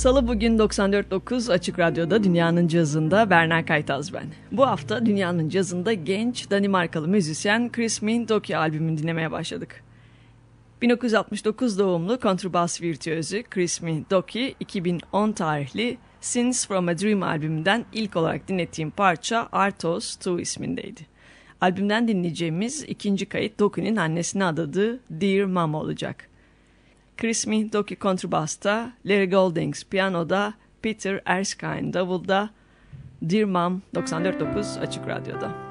Salı bugün 94.9 Açık Radyo'da Dünyanın Cazı'nda Berna Kaytaz ben. Bu hafta Dünyanın Cazı'nda genç Danimarkalı müzisyen Chris Mindoki albümünü dinlemeye başladık. 1969 doğumlu kontrbas virtüözü Chris Mindoki 2010 tarihli Sins From A Dream albümünden ilk olarak dinlettiğim parça Artos 2 ismindeydi. Albümden dinleyeceğimiz ikinci kayıt Doki'nin annesine adadığı Dear Mom olacak. Chris Mindoki kontrbasta, Larry Goldings piyanoda, Peter Erskine davulda, Dear Mom 94.9 Açık Radyo'da.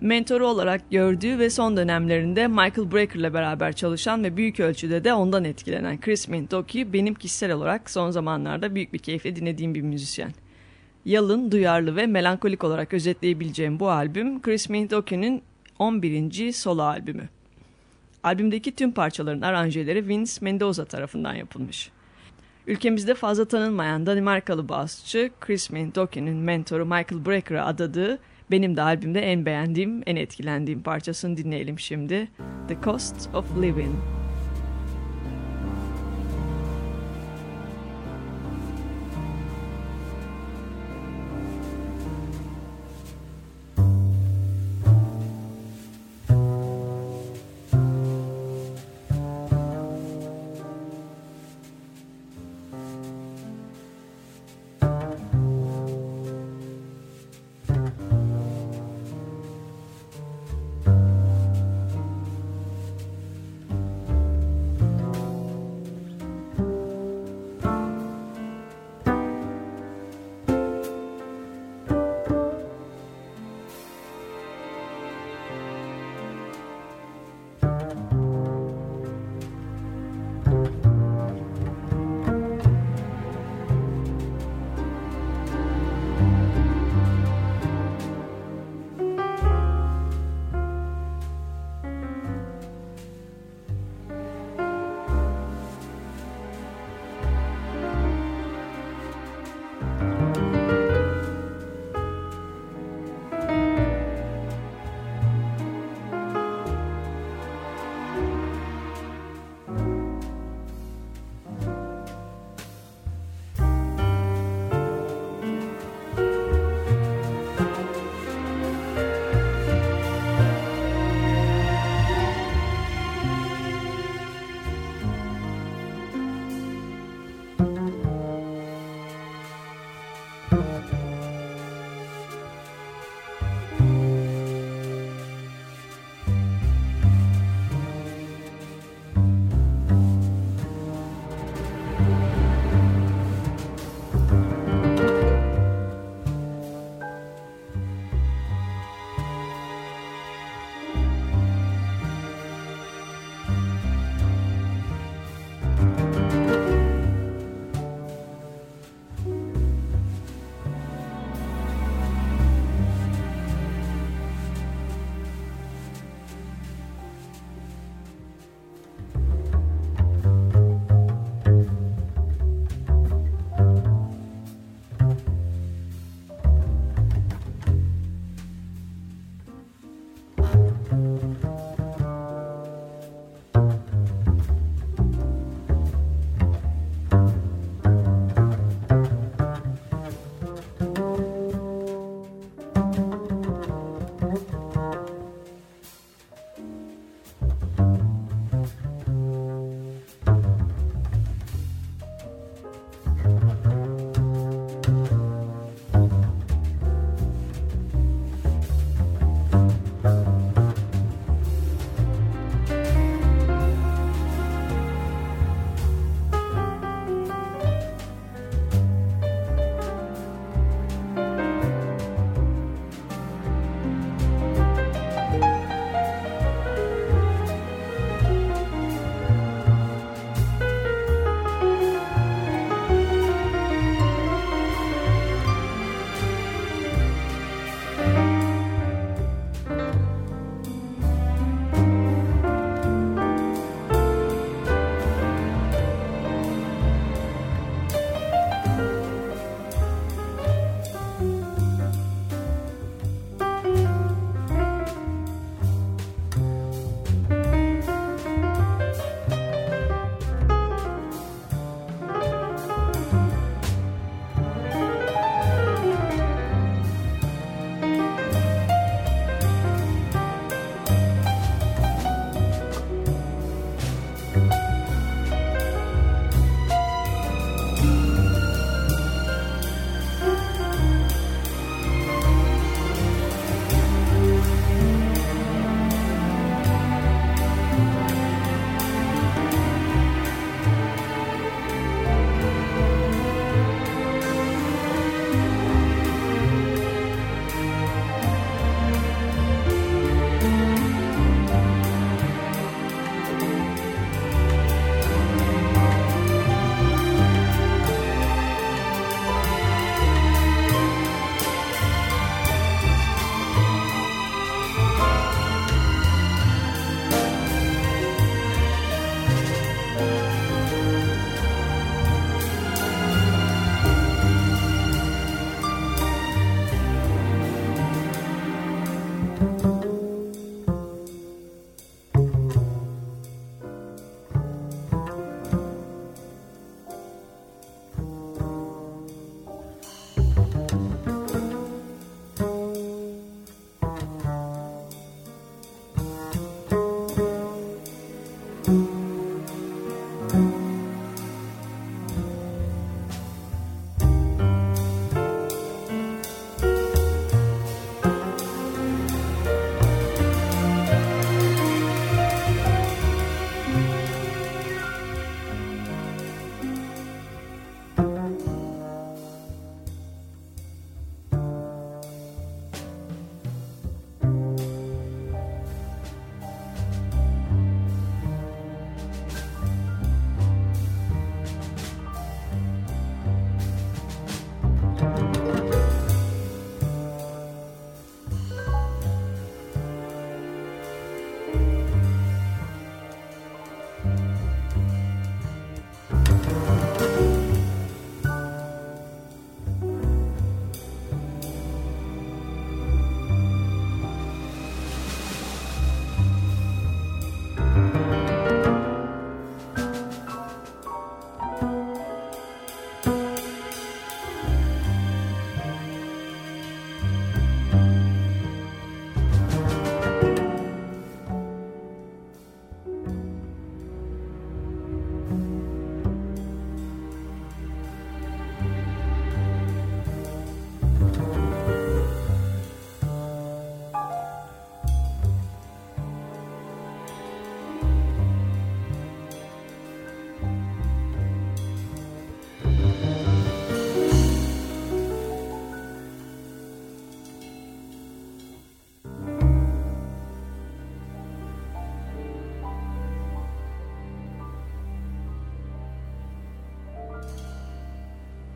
Mentoru olarak gördüğü ve son dönemlerinde Michael Brecker beraber çalışan ve büyük ölçüde de ondan etkilenen Chris Mintoki benim kişisel olarak son zamanlarda büyük bir keyifle dinlediğim bir müzisyen. Yalın, duyarlı ve melankolik olarak özetleyebileceğim bu albüm Chris Mintoki'nin 11. solo albümü. Albümdeki tüm parçaların aranjeleri Vince Mendoza tarafından yapılmış. Ülkemizde fazla tanınmayan Danimarkalı basçı Chris Mintoki'nin mentoru Michael Brecker'a adadığı benim de albümde en beğendiğim, en etkilendiğim parçasını dinleyelim şimdi. The Cost of Living.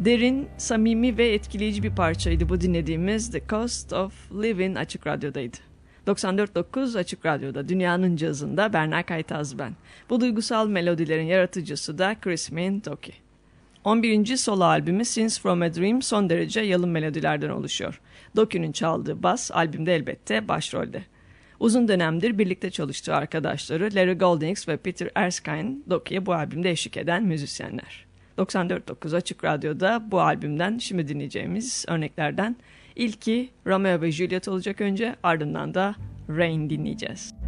Derin, samimi ve etkileyici bir parçaydı bu dinlediğimiz The Cost of Living Açık Radyo'daydı. 94.9 Açık Radyo'da Dünyanın Cazında Berna Kaytaz ben. Bu duygusal melodilerin yaratıcısı da Chris Mintoki. 11. solo albümü Since From A Dream son derece yalın melodilerden oluşuyor. Doki'nin çaldığı bas albümde elbette başrolde. Uzun dönemdir birlikte çalıştığı arkadaşları Larry Goldings ve Peter Erskine Doki'ye bu albümde eşlik eden müzisyenler. 94.9 Açık Radyo'da bu albümden şimdi dinleyeceğimiz örneklerden ilki Romeo ve Juliet olacak önce ardından da Rain dinleyeceğiz.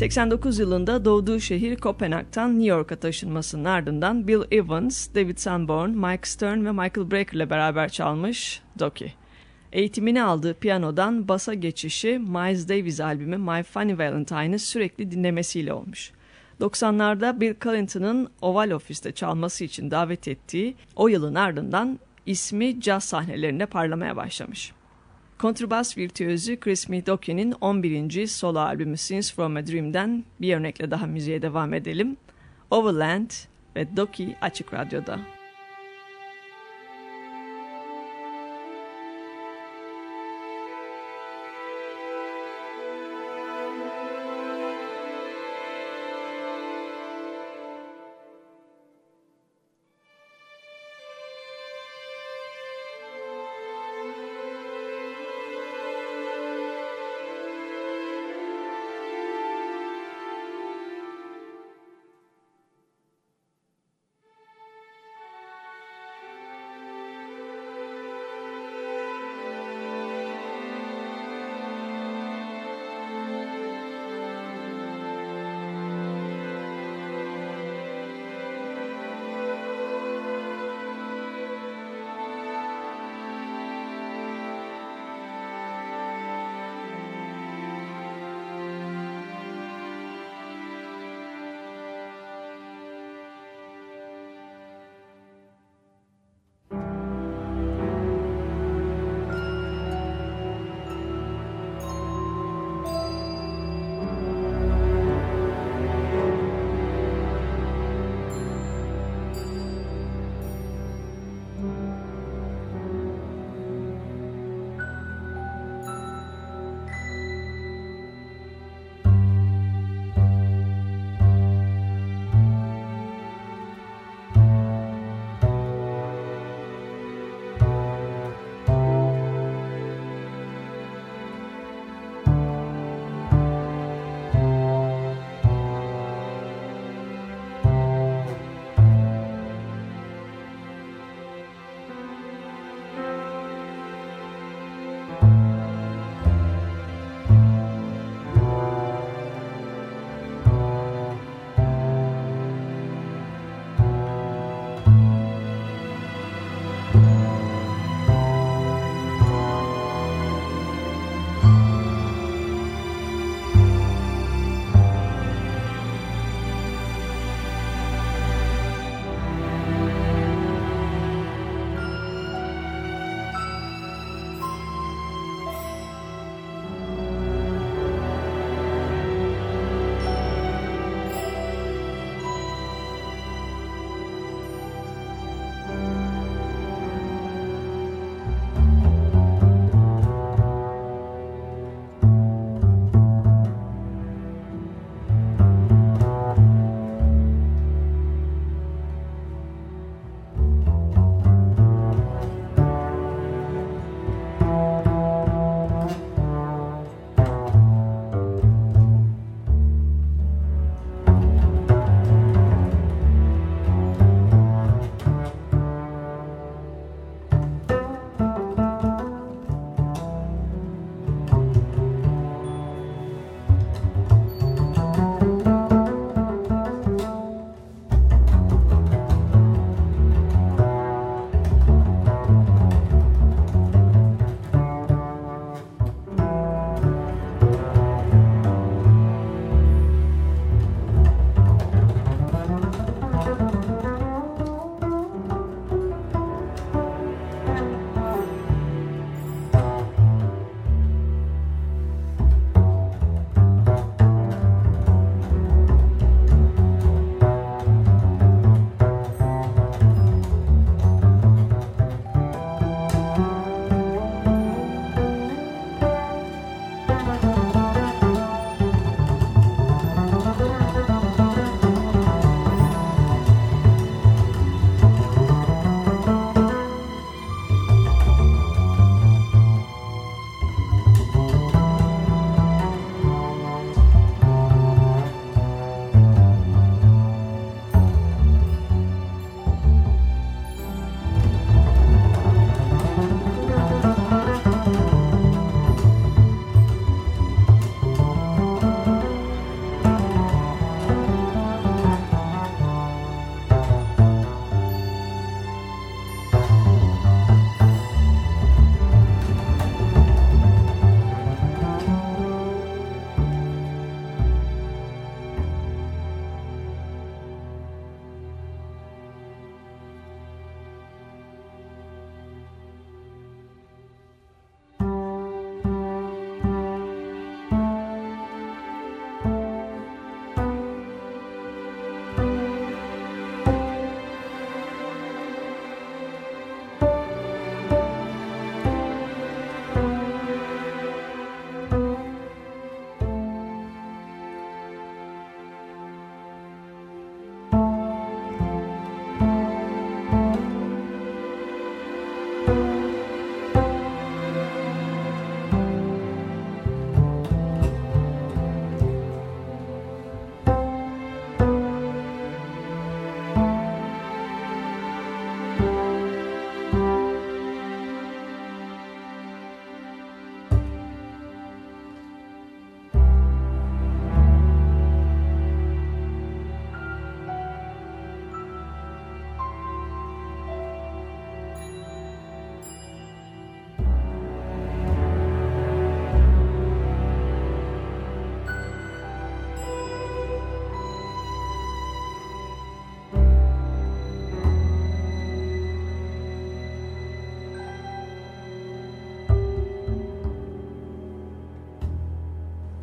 89 yılında doğduğu şehir Kopenhag'tan New York'a taşınmasının ardından Bill Evans, David Sanborn, Mike Stern ve Michael Brecker ile beraber çalmış Doki. Eğitimini aldığı piyanodan basa geçişi Miles Davis albümü My Funny Valentine'ı sürekli dinlemesiyle olmuş. 90'larda Bill Clinton'ın Oval Office'te çalması için davet ettiği o yılın ardından ismi caz sahnelerinde parlamaya başlamış. Kontrbas virtüözü Chris Midoki'nin 11. solo albümü Scenes From A Dream'den bir örnekle daha müziğe devam edelim. Overland ve Doki Açık Radyo'da.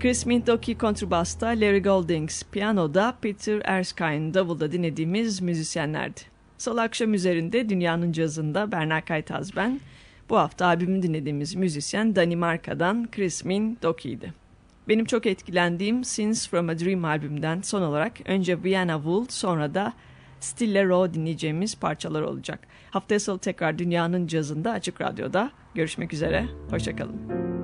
Chris Mintoki kontrbasta, Larry Goldings piyanoda, Peter Erskine davulda dinlediğimiz müzisyenlerdi. Salı akşam üzerinde dünyanın cazında Berna Kaytaz ben. Bu hafta albümü dinlediğimiz müzisyen Danimarka'dan Chris Mintoki'ydi. Benim çok etkilendiğim Scenes from a Dream albümünden son olarak önce Vienna Wool sonra da Stille Row dinleyeceğimiz parçalar olacak. Haftaya salı tekrar dünyanın cazında Açık Radyo'da görüşmek üzere. Hoşçakalın.